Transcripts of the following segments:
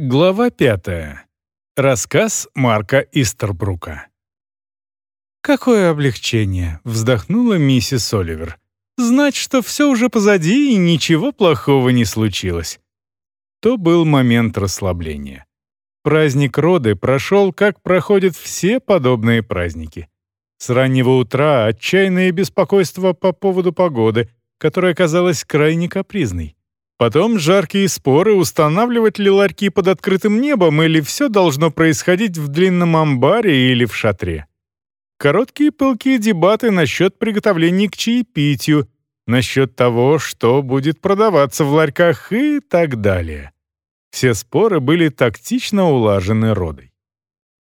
Глава пятая. Рассказ Марка Истербрука. «Какое облегчение!» — вздохнула миссис Оливер. «Знать, что все уже позади и ничего плохого не случилось». То был момент расслабления. Праздник роды прошел, как проходят все подобные праздники. С раннего утра отчаянное беспокойство по поводу погоды, которая казалась крайне капризной. Потом жаркие споры, устанавливать ли ларьки под открытым небом или все должно происходить в длинном амбаре или в шатре. Короткие пылкие дебаты насчет приготовления к чаепитию, насчет того, что будет продаваться в ларьках и так далее. Все споры были тактично улажены родой.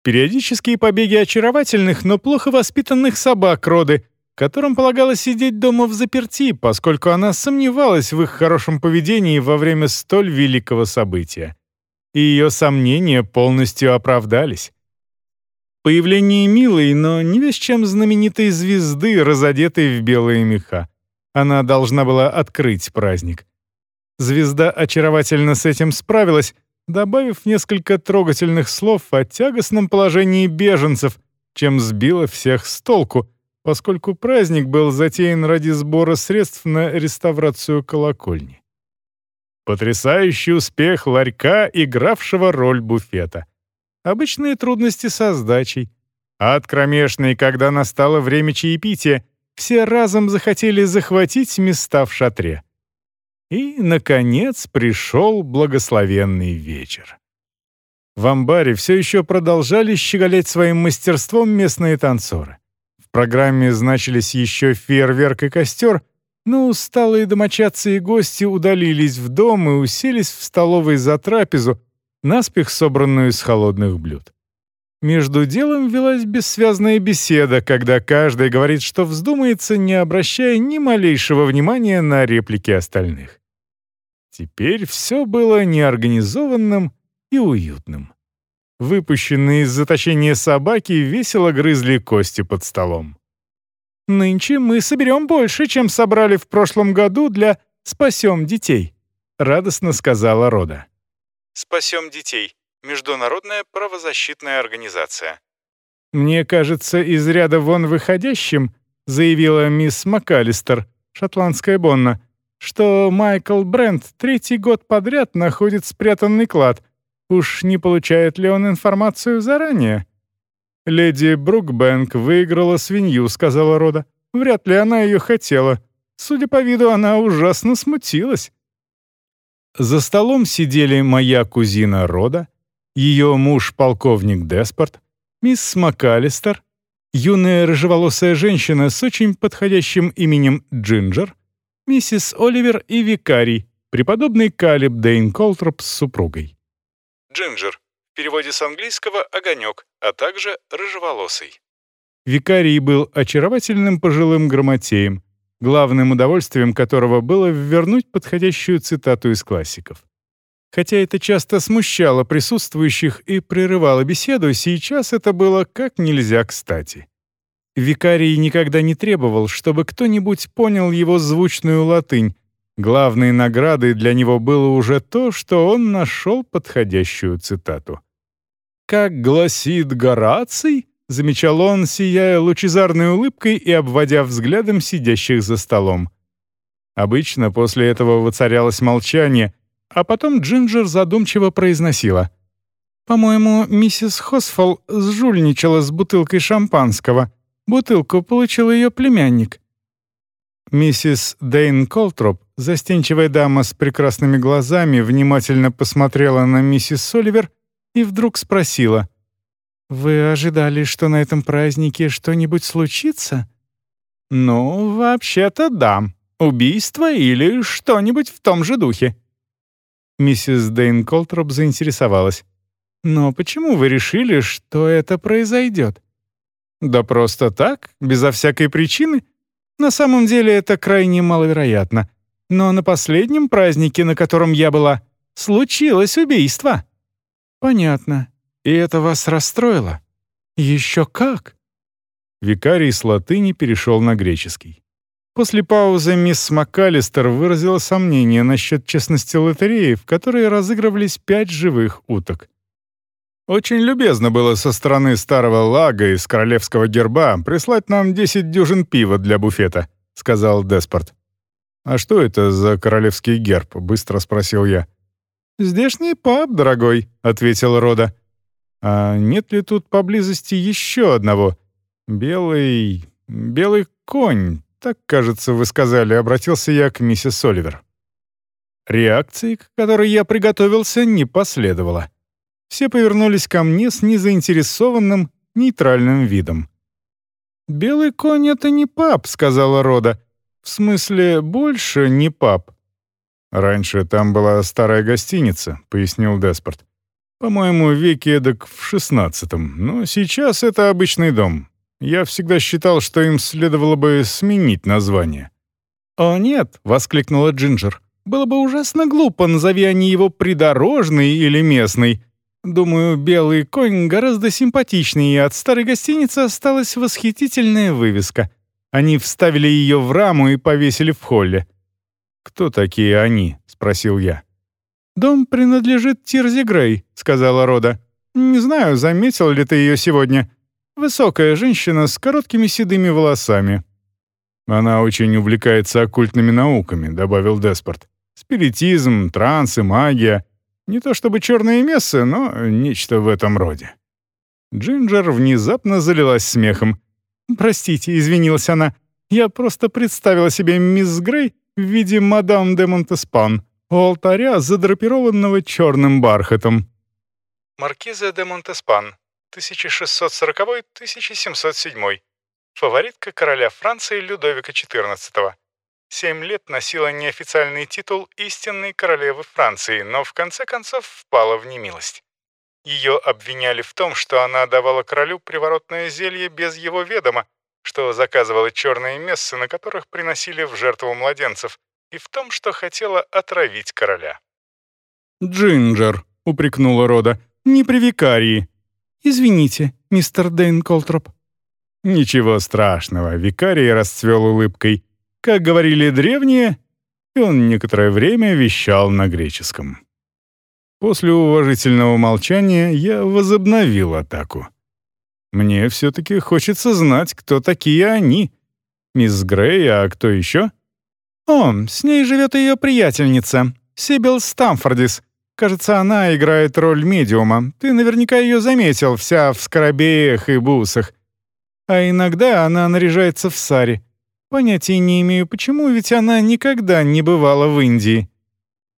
Периодические побеги очаровательных, но плохо воспитанных собак роды — которым полагалось сидеть дома в заперти, поскольку она сомневалась в их хорошем поведении во время столь великого события. И ее сомнения полностью оправдались. Появление милой, но не весь чем знаменитой звезды, разодетой в белые меха. Она должна была открыть праздник. Звезда очаровательно с этим справилась, добавив несколько трогательных слов о тягостном положении беженцев, чем сбила всех с толку — поскольку праздник был затеян ради сбора средств на реставрацию колокольни. Потрясающий успех ларька, игравшего роль буфета. Обычные трудности со сдачей. Ад кромешный, когда настало время чаепития, все разом захотели захватить места в шатре. И, наконец, пришел благословенный вечер. В амбаре все еще продолжали щеголять своим мастерством местные танцоры программе значились еще фейерверк и костер, но усталые домочадцы и гости удалились в дом и уселись в столовой за трапезу, наспех собранную из холодных блюд. Между делом велась бессвязная беседа, когда каждый говорит, что вздумается, не обращая ни малейшего внимания на реплики остальных. Теперь все было неорганизованным и уютным. Выпущенные из заточения собаки весело грызли кости под столом. «Нынче мы соберем больше, чем собрали в прошлом году для «Спасем детей», — радостно сказала Рода. «Спасем детей» — международная правозащитная организация. «Мне кажется, из ряда вон выходящим», — заявила мисс МакАлистер, шотландская Бонна, что Майкл Брент третий год подряд находит спрятанный клад — Уж не получает ли он информацию заранее? «Леди Брукбэнк выиграла свинью», — сказала Рода. «Вряд ли она ее хотела. Судя по виду, она ужасно смутилась». За столом сидели моя кузина Рода, ее муж полковник Деспорт, мисс МакАлистер, юная рыжеволосая женщина с очень подходящим именем Джинджер, миссис Оливер и викарий, преподобный Калиб Дейн Колтроп с супругой. Джинджер, в переводе с английского «огонек», а также «рыжеволосый». Викарий был очаровательным пожилым грамотеем, главным удовольствием которого было вернуть подходящую цитату из классиков. Хотя это часто смущало присутствующих и прерывало беседу, сейчас это было как нельзя кстати. Викарий никогда не требовал, чтобы кто-нибудь понял его звучную латынь, Главной наградой для него было уже то, что он нашел подходящую цитату. «Как гласит Гораций», — замечал он, сияя лучезарной улыбкой и обводя взглядом сидящих за столом. Обычно после этого воцарялось молчание, а потом Джинджер задумчиво произносила. «По-моему, миссис Хосфол сжульничала с бутылкой шампанского. Бутылку получил ее племянник». Миссис Дейн Колтроп, застенчивая дама с прекрасными глазами, внимательно посмотрела на миссис Соливер и вдруг спросила. «Вы ожидали, что на этом празднике что-нибудь случится?» «Ну, вообще-то да. Убийство или что-нибудь в том же духе». Миссис Дейн Колтроп заинтересовалась. «Но почему вы решили, что это произойдет?» «Да просто так, безо всякой причины», на самом деле это крайне маловероятно. Но на последнем празднике, на котором я была, случилось убийство». «Понятно. И это вас расстроило?» «Еще как!» Викарий с латыни перешел на греческий. После паузы мисс МакАлистер выразила сомнение насчет честности лотереи, в которой разыгрывались пять живых уток. Очень любезно было со стороны старого лага из королевского герба прислать нам 10 дюжин пива для буфета, сказал Деспорт. А что это за королевский герб? быстро спросил я. Здешний паб, дорогой, ответила Рода. А нет ли тут поблизости еще одного? Белый... белый конь, так, кажется, вы сказали, обратился я к миссис Оливер. Реакции, к которой я приготовился, не последовало. Все повернулись ко мне с незаинтересованным, нейтральным видом. «Белый конь — это не пап», — сказала Рода. «В смысле, больше не пап». «Раньше там была старая гостиница», — пояснил Деспорт. «По-моему, веке эдак в шестнадцатом, но сейчас это обычный дом. Я всегда считал, что им следовало бы сменить название». «О нет!» — воскликнула Джинджер. «Было бы ужасно глупо, назови они его придорожный или местный. Думаю, белый конь гораздо симпатичнее, и от старой гостиницы осталась восхитительная вывеска. Они вставили ее в раму и повесили в холле». «Кто такие они?» — спросил я. «Дом принадлежит Тирзи Грей», — сказала Рода. «Не знаю, заметил ли ты ее сегодня. Высокая женщина с короткими седыми волосами». «Она очень увлекается оккультными науками», — добавил Деспорт. «Спиритизм, трансы, магия. Не то чтобы черные мессы, но нечто в этом роде». Джинджер внезапно залилась смехом. «Простите», — извинилась она. «Я просто представила себе мисс Грей в виде мадам де Монтеспан у алтаря, задрапированного черным бархатом». Маркиза де Монтеспан, 1640-1707. Фаворитка короля Франции Людовика XIV. Семь лет носила неофициальный титул истинной королевы Франции, но в конце концов впала в немилость. Ее обвиняли в том, что она давала королю приворотное зелье без его ведома, что заказывала черные мессы, на которых приносили в жертву младенцев, и в том, что хотела отравить короля. «Джинджер», — упрекнула Рода, — «не при викарии. «Извините, мистер Дэйн Колтроп». «Ничего страшного», — викарий расцвел улыбкой. Как говорили древние, и он некоторое время вещал на греческом. После уважительного молчания я возобновил атаку. Мне все-таки хочется знать, кто такие они. Мисс Грей, а кто еще? О, с ней живет ее приятельница, Сибил Стамфордис. Кажется, она играет роль медиума. Ты наверняка ее заметил, вся в скоробеях и бусах. А иногда она наряжается в саре. Понятия не имею, почему, ведь она никогда не бывала в Индии.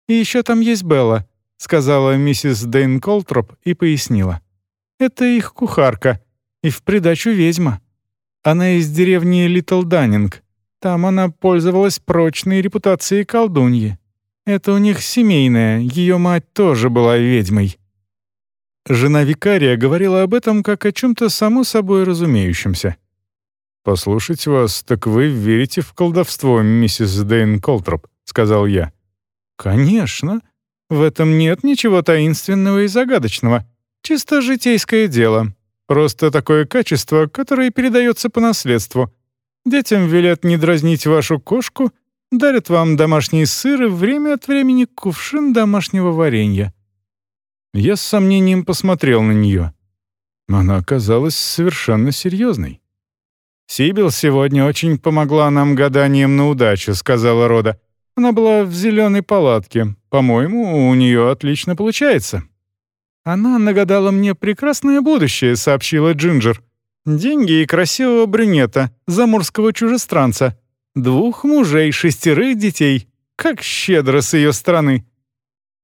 И еще там есть Белла, сказала миссис Дэйн Колтроп и пояснила. Это их кухарка, и в придачу ведьма. Она из деревни Литл Даннинг. Там она пользовалась прочной репутацией колдуньи. Это у них семейное, ее мать тоже была ведьмой». Жена викария говорила об этом как о чем-то само собой разумеющемся. «Послушать вас, так вы верите в колдовство, миссис Дэйн Колтроп», — сказал я. «Конечно. В этом нет ничего таинственного и загадочного. Чисто житейское дело. Просто такое качество, которое передается по наследству. Детям велят не дразнить вашу кошку — дарят вам домашний сыр и время от времени кувшин домашнего варенья». Я с сомнением посмотрел на нее. Она оказалась совершенно серьезной. «Сибил сегодня очень помогла нам гаданием на удачу», — сказала Рода. «Она была в зеленой палатке. По-моему, у нее отлично получается». «Она нагадала мне прекрасное будущее», — сообщила Джинджер. «Деньги и красивого брюнета, заморского чужестранца. Двух мужей, шестерых детей. Как щедро с ее стороны.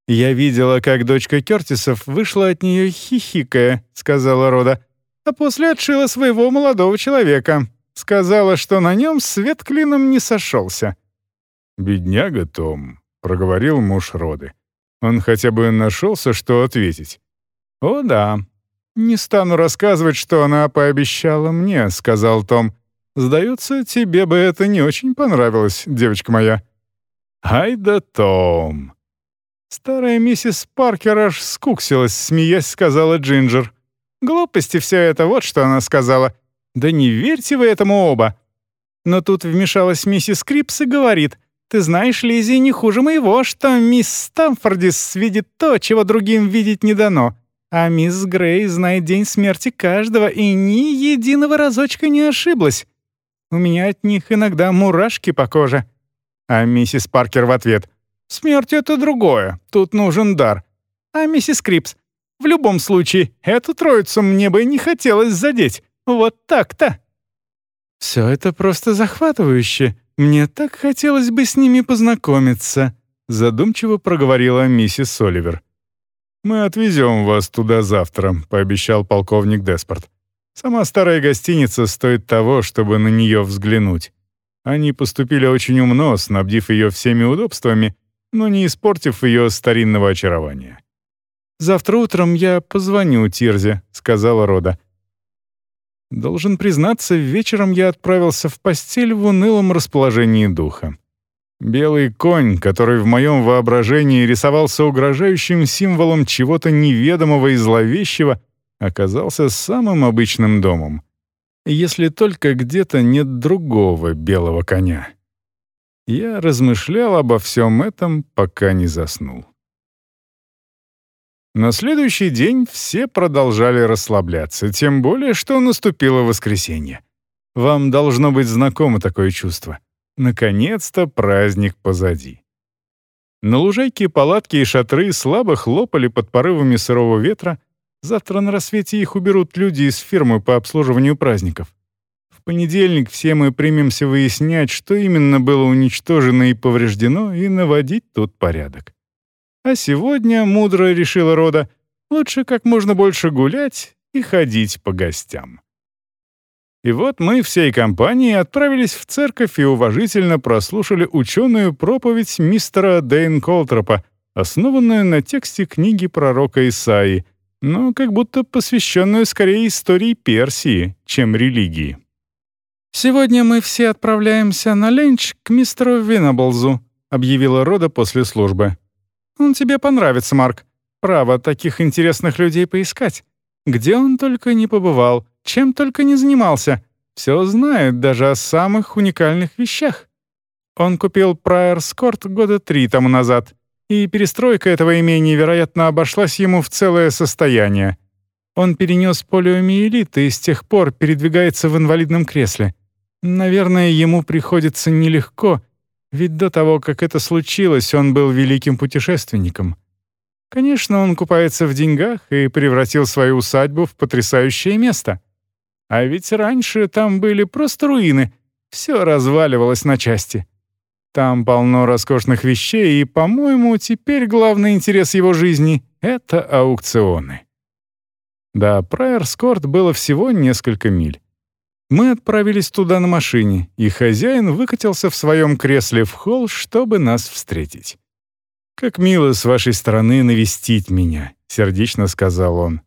«Я видела, как дочка Кертисов вышла от нее хихикая», — сказала Рода, «а после отшила своего молодого человека. Сказала, что на нем свет клином не сошелся». «Бедняга Том», — проговорил муж Роды. «Он хотя бы нашелся, что ответить». «О да. Не стану рассказывать, что она пообещала мне», — сказал Том. Сдается, тебе бы это не очень понравилось, девочка моя». «Ай да Том!» Старая миссис Паркер аж скуксилась, смеясь, сказала Джинджер. «Глупости все это, вот что она сказала. Да не верьте вы этому оба!» Но тут вмешалась миссис Крипс и говорит, «Ты знаешь, Лиззи не хуже моего, что мисс Стамфордис видит то, чего другим видеть не дано. А мисс Грей знает день смерти каждого и ни единого разочка не ошиблась. У меня от них иногда мурашки по коже». А миссис Паркер в ответ, «Смерть — это другое, тут нужен дар». А миссис Крипс, «В любом случае, эту троицу мне бы не хотелось задеть. Вот так-то». «Все это просто захватывающе. Мне так хотелось бы с ними познакомиться», — задумчиво проговорила миссис Оливер. «Мы отвезем вас туда завтра», — пообещал полковник Деспорт. «Сама старая гостиница стоит того, чтобы на нее взглянуть. Они поступили очень умно, снабдив ее всеми удобствами, но не испортив ее старинного очарования». «Завтра утром я позвоню Тирзе», — сказала Рода. Должен признаться, вечером я отправился в постель в унылом расположении духа. Белый конь, который в моем воображении рисовался угрожающим символом чего-то неведомого и зловещего, оказался самым обычным домом. Если только где-то нет другого белого коня. Я размышлял обо всем этом, пока не заснул. На следующий день все продолжали расслабляться, тем более, что наступило воскресенье. Вам должно быть знакомо такое чувство. Наконец-то праздник позади. На лужайке палатки и шатры слабо хлопали под порывами сырого ветра. Завтра на рассвете их уберут люди из фирмы по обслуживанию праздников. В понедельник все мы примемся выяснять, что именно было уничтожено и повреждено, и наводить тут порядок. А сегодня, мудро решила Рода, лучше как можно больше гулять и ходить по гостям. И вот мы всей компанией отправились в церковь и уважительно прослушали ученую проповедь мистера Дэйн Колтропа, основанную на тексте книги пророка Исаии, но как будто посвященную скорее истории Персии, чем религии. «Сегодня мы все отправляемся на ленч к мистеру Винаблзу», объявила Рода после службы. Он тебе понравится, Марк. Право, таких интересных людей поискать. Где он только не побывал, чем только не занимался. Все знает даже о самых уникальных вещах. Он купил Прайерс Корт года три тому назад, и перестройка этого имения, вероятно, обошлась ему в целое состояние. Он перенес полиомиелит и с тех пор передвигается в инвалидном кресле. Наверное, ему приходится нелегко — ведь до того, как это случилось, он был великим путешественником. Конечно, он купается в деньгах и превратил свою усадьбу в потрясающее место. А ведь раньше там были просто руины, все разваливалось на части. Там полно роскошных вещей, и, по-моему, теперь главный интерес его жизни — это аукционы. До Прайерскорт было всего несколько миль. Мы отправились туда на машине, и хозяин выкатился в своем кресле в холл, чтобы нас встретить. «Как мило с вашей стороны навестить меня», — сердечно сказал он.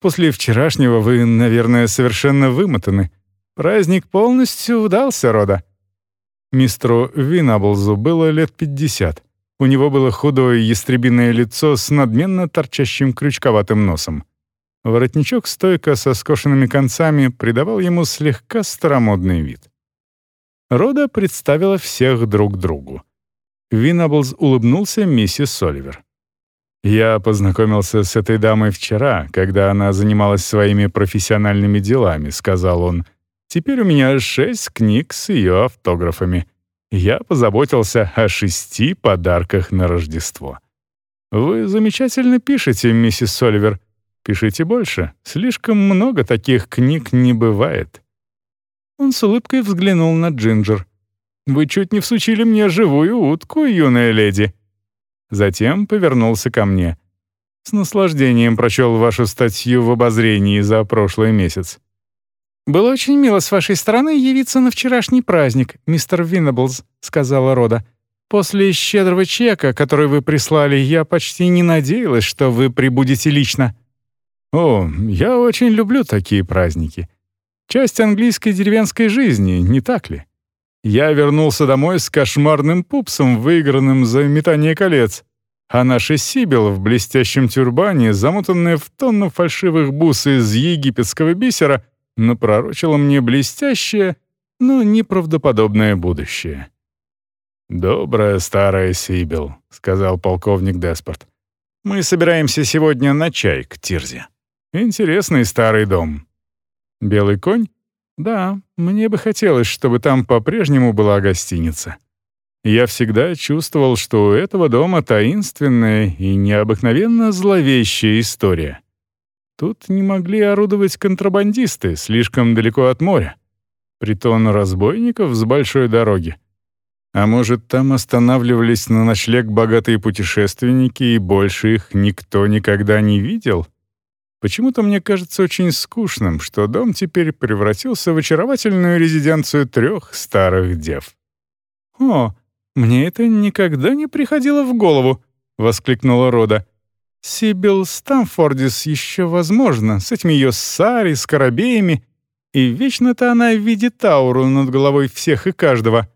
«После вчерашнего вы, наверное, совершенно вымотаны. Праздник полностью удался, Рода». Мистеру Винаблзу было лет пятьдесят. У него было худое ястребиное лицо с надменно торчащим крючковатым носом. Воротничок стойко со скошенными концами придавал ему слегка старомодный вид. Рода представила всех друг другу. Винаблз улыбнулся миссис Соливер. «Я познакомился с этой дамой вчера, когда она занималась своими профессиональными делами», — сказал он. «Теперь у меня шесть книг с ее автографами. Я позаботился о шести подарках на Рождество». «Вы замечательно пишете, миссис Соливер. Пишите больше. Слишком много таких книг не бывает». Он с улыбкой взглянул на Джинджер. «Вы чуть не всучили мне живую утку, юная леди». Затем повернулся ко мне. «С наслаждением прочел вашу статью в обозрении за прошлый месяц». «Было очень мило с вашей стороны явиться на вчерашний праздник, мистер Виннаблз», — сказала Рода. «После щедрого чека, который вы прислали, я почти не надеялась, что вы прибудете лично». О, я очень люблю такие праздники. Часть английской деревенской жизни, не так ли? Я вернулся домой с кошмарным пупсом, выигранным за метание колец, а наша Сибил в блестящем тюрбане, замотанная в тонну фальшивых бус из египетского бисера, напророчила мне блестящее, но неправдоподобное будущее. «Добрая старая Сибил», — сказал полковник Деспорт. «Мы собираемся сегодня на чай к Тирзе. Интересный старый дом». «Белый конь?» «Да, мне бы хотелось, чтобы там по-прежнему была гостиница». Я всегда чувствовал, что у этого дома таинственная и необыкновенно зловещая история. Тут не могли орудовать контрабандисты, слишком далеко от моря. Притон разбойников с большой дороги. А может, там останавливались на ночлег богатые путешественники, и больше их никто никогда не видел? Почему-то мне кажется очень скучным, что дом теперь превратился в очаровательную резиденцию трех старых дев. «О, мне это никогда не приходило в голову», — воскликнула Рода. «Сибил Стамфордис еще возможно, с этими ее сари, скоробеями, и вечно-то она видит ауру над головой всех и каждого.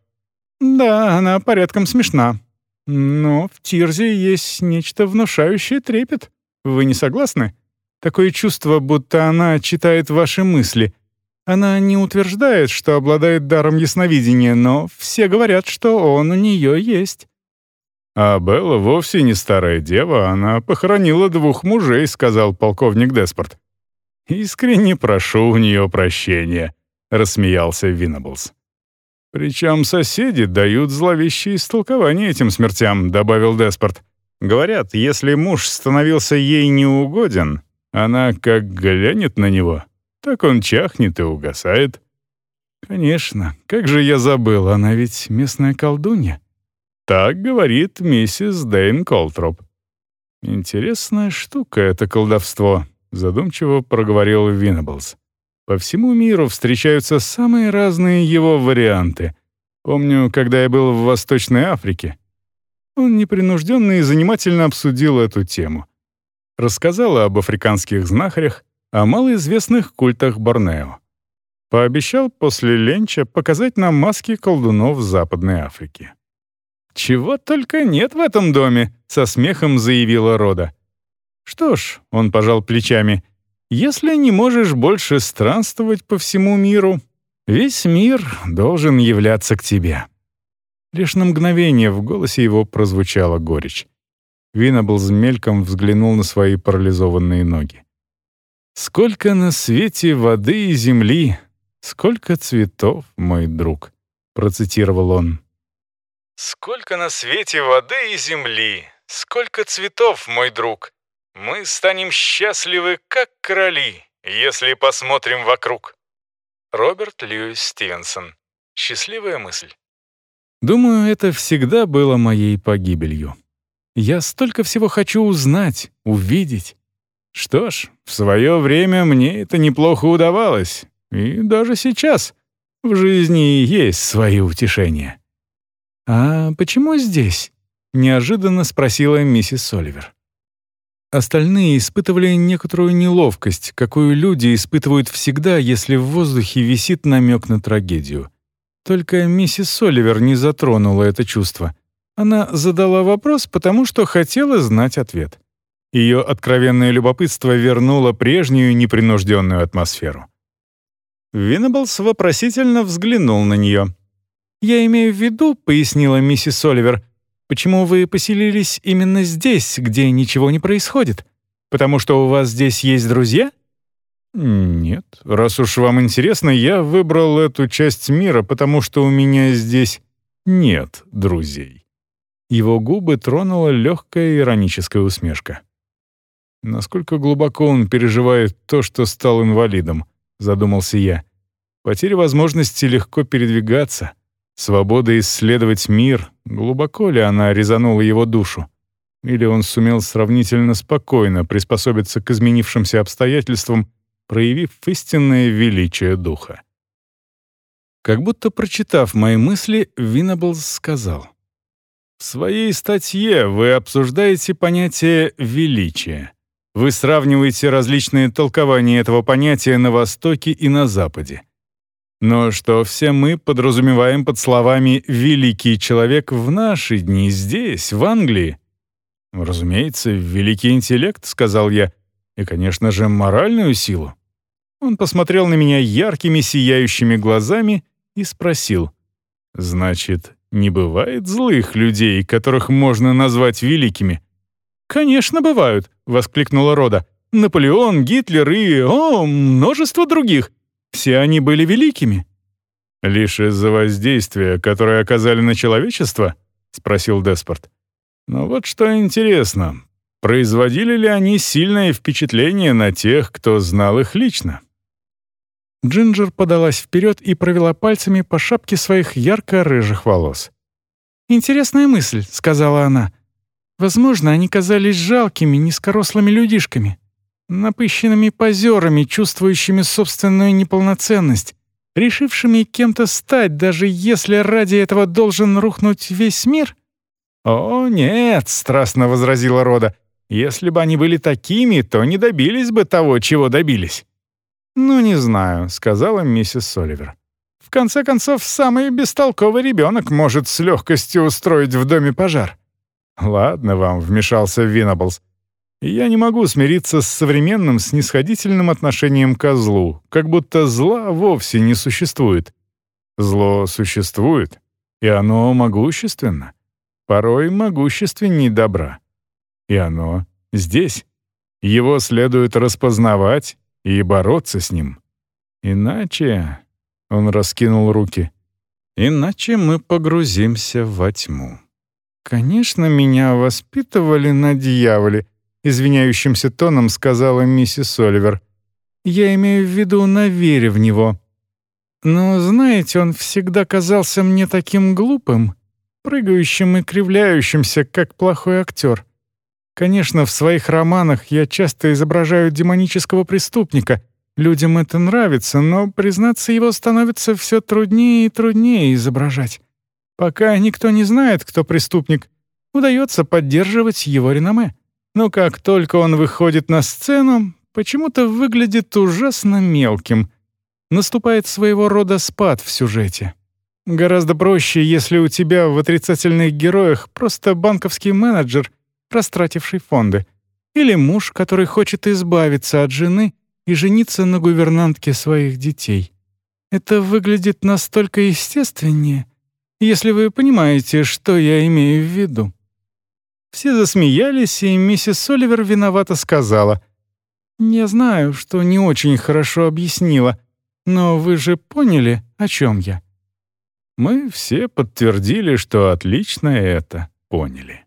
Да, она порядком смешна. Но в Тирзе есть нечто внушающее трепет. Вы не согласны? Такое чувство, будто она читает ваши мысли. Она не утверждает, что обладает даром ясновидения, но все говорят, что он у нее есть. «А Белла вовсе не старая дева, она похоронила двух мужей», — сказал полковник Деспорт. «Искренне прошу у нее прощения», — рассмеялся Виннаблс. «Причем соседи дают зловещие истолкования этим смертям», — добавил Деспорт. «Говорят, если муж становился ей неугоден, она как глянет на него, так он чахнет и угасает». «Конечно, как же я забыл, она ведь местная колдунья». «Так говорит миссис Дэйн Колтроп». «Интересная штука это колдовство», задумчиво проговорил Виннеблс. По всему миру встречаются самые разные его варианты. Помню, когда я был в Восточной Африке. Он непринужденно и занимательно обсудил эту тему. Рассказал об африканских знахарях, о малоизвестных культах Борнео. Пообещал после ленча показать нам маски колдунов Западной Африки. «Чего только нет в этом доме», — со смехом заявила Рода. Что ж, он пожал плечами, если не можешь больше странствовать по всему миру, весь мир должен являться к тебе. Лишь на мгновение в голосе его прозвучала горечь. Виннеблз мельком взглянул на свои парализованные ноги. «Сколько на свете воды и земли, сколько цветов, мой друг», — процитировал он. «Сколько на свете воды и земли, сколько цветов, мой друг», мы станем счастливы, как короли, если посмотрим вокруг. Роберт Льюис Стивенсон. Счастливая мысль. Думаю, это всегда было моей погибелью. Я столько всего хочу узнать, увидеть. Что ж, в свое время мне это неплохо удавалось. И даже сейчас в жизни есть свои утешения. «А почему здесь?» — неожиданно спросила миссис Соливер. Остальные испытывали некоторую неловкость, какую люди испытывают всегда, если в воздухе висит намек на трагедию. Только миссис Соливер не затронула это чувство. Она задала вопрос, потому что хотела знать ответ. Ее откровенное любопытство вернуло прежнюю непринужденную атмосферу. Виннеблс вопросительно взглянул на нее. «Я имею в виду», — пояснила миссис Соливер, Почему вы поселились именно здесь, где ничего не происходит? Потому что у вас здесь есть друзья? Нет. Раз уж вам интересно, я выбрал эту часть мира, потому что у меня здесь нет друзей. Его губы тронула легкая ироническая усмешка. Насколько глубоко он переживает то, что стал инвалидом, задумался я. Потеря возможности легко передвигаться — Свобода исследовать мир, глубоко ли она резанула его душу? Или он сумел сравнительно спокойно приспособиться к изменившимся обстоятельствам, проявив истинное величие духа? Как будто прочитав мои мысли, Виннаблс сказал. «В своей статье вы обсуждаете понятие «величие». Вы сравниваете различные толкования этого понятия на Востоке и на Западе. Но что все мы подразумеваем под словами «великий человек» в наши дни здесь, в Англии? «Разумеется, великий интеллект», — сказал я, «и, конечно же, моральную силу». Он посмотрел на меня яркими сияющими глазами и спросил. «Значит, не бывает злых людей, которых можно назвать великими?» «Конечно, бывают», — воскликнула Рода. «Наполеон, Гитлер и, о, множество других. Все они были великими». «Лишь из-за воздействия, которое оказали на человечество?» — спросил Деспорт. «Но вот что интересно. Производили ли они сильное впечатление на тех, кто знал их лично?» Джинджер подалась вперед и провела пальцами по шапке своих ярко-рыжих волос. «Интересная мысль», — сказала она. «Возможно, они казались жалкими, низкорослыми людишками, напыщенными позерами, чувствующими собственную неполноценность, решившими кем-то стать, даже если ради этого должен рухнуть весь мир?» «О, нет», — страстно возразила Рода. «Если бы они были такими, то не добились бы того, чего добились». «Ну, не знаю», — сказала миссис Соливер. «В конце концов, самый бестолковый ребенок может с легкостью устроить в доме пожар». «Ладно вам», — вмешался Винаблс. «Я не могу смириться с современным снисходительным отношением к злу, как будто зла вовсе не существует. Зло существует, и оно могущественно, порой могущественней добра. И оно здесь. Его следует распознавать и бороться с ним. Иначе...» — он раскинул руки. «Иначе мы погрузимся во тьму». «Конечно, меня воспитывали на дьяволе», — извиняющимся тоном сказала миссис Оливер. «Я имею в виду на вере в него. Но, знаете, он всегда казался мне таким глупым, прыгающим и кривляющимся, как плохой актер. Конечно, в своих романах я часто изображаю демонического преступника. Людям это нравится, но, признаться, его становится все труднее и труднее изображать. Пока никто не знает, кто преступник, удается поддерживать его реноме. Но как только он выходит на сцену, почему-то выглядит ужасно мелким. Наступает своего рода спад в сюжете. Гораздо проще, если у тебя в отрицательных героях просто банковский менеджер — растративший фонды, или муж, который хочет избавиться от жены и жениться на гувернантке своих детей. Это выглядит настолько естественнее, если вы понимаете, что я имею в виду». Все засмеялись, и миссис Соливер виновато сказала. «Я знаю, что не очень хорошо объяснила, но вы же поняли, о чем я». Мы все подтвердили, что отлично это поняли.